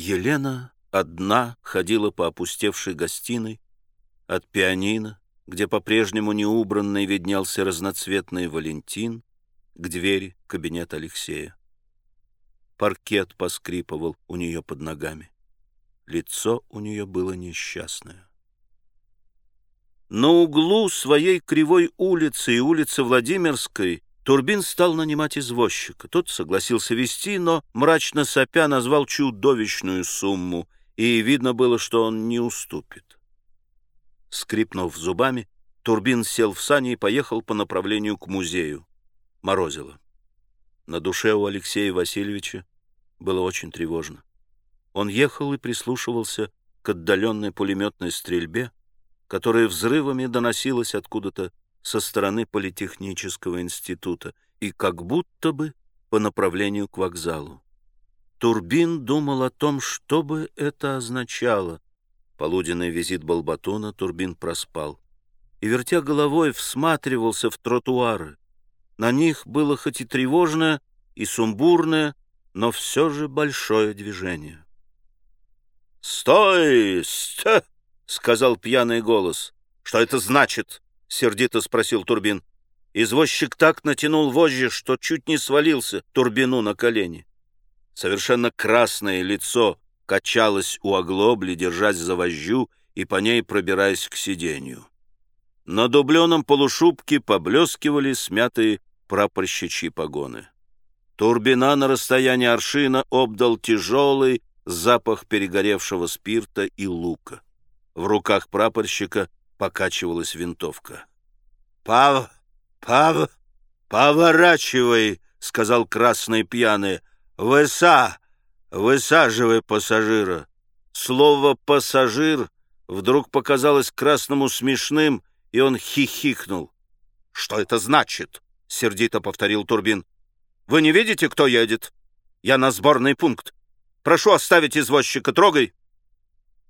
Елена одна ходила по опустевшей гостиной от пианино, где по-прежнему неубранный виднелся разноцветный Валентин, к двери кабинета Алексея. Паркет поскрипывал у нее под ногами. Лицо у нее было несчастное. На углу своей кривой улицы и улицы Владимирской Турбин стал нанимать извозчика. Тот согласился вести, но, мрачно сопя, назвал чудовищную сумму, и видно было, что он не уступит. Скрипнув зубами, Турбин сел в сани и поехал по направлению к музею. Морозило. На душе у Алексея Васильевича было очень тревожно. Он ехал и прислушивался к отдаленной пулеметной стрельбе, которая взрывами доносилась откуда-то со стороны Политехнического института и как будто бы по направлению к вокзалу. Турбин думал о том, что бы это означало. Полуденный визит Балбатона Турбин проспал и, вертя головой, всматривался в тротуары. На них было хоть и тревожное, и сумбурное, но все же большое движение. «Стой! Стой!» — сказал пьяный голос. «Что это значит?» — сердито спросил Турбин. Извозчик так натянул вожжи, что чуть не свалился Турбину на колени. Совершенно красное лицо качалось у оглобли, держась за вожжу и по ней пробираясь к сиденью. На дубленом полушубке поблескивали смятые прапорщичьи погоны. Турбина на расстоянии аршина обдал тяжелый запах перегоревшего спирта и лука. В руках прапорщика покачивалась винтовка. «Пав... пав... поворачивай!» — сказал красный пьяный. «Выса! Высаживай пассажира!» Слово «пассажир» вдруг показалось красному смешным, и он хихикнул. «Что это значит?» — сердито повторил Турбин. «Вы не видите, кто едет? Я на сборный пункт. Прошу оставить извозчика. Трогай!»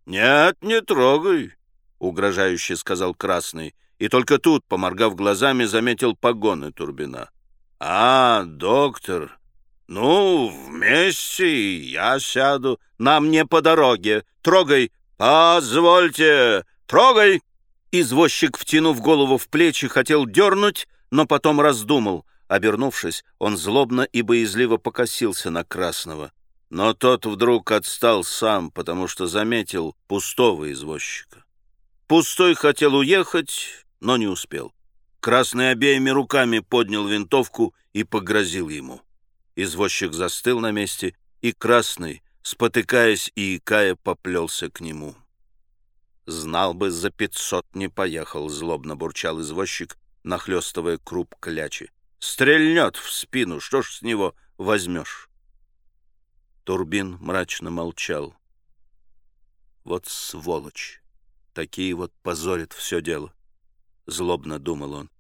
«Нет, не трогай!» — угрожающе сказал Красный, и только тут, поморгав глазами, заметил погоны Турбина. «А, доктор, ну, вместе я сяду. Нам не по дороге. Трогай! Позвольте! Трогай!» Извозчик, втянув голову в плечи, хотел дернуть, но потом раздумал. Обернувшись, он злобно и боязливо покосился на Красного. Но тот вдруг отстал сам, потому что заметил пустого извозчика. Пустой хотел уехать, но не успел. Красный обеими руками поднял винтовку и погрозил ему. Извозчик застыл на месте, и Красный, спотыкаясь и икая, поплелся к нему. «Знал бы, за пятьсот не поехал», — злобно бурчал извозчик, нахлестывая круп клячи. «Стрельнет в спину, что ж с него возьмешь?» Турбин мрачно молчал. «Вот сволочь!» Такие вот позорят все дело. Злобно думал он.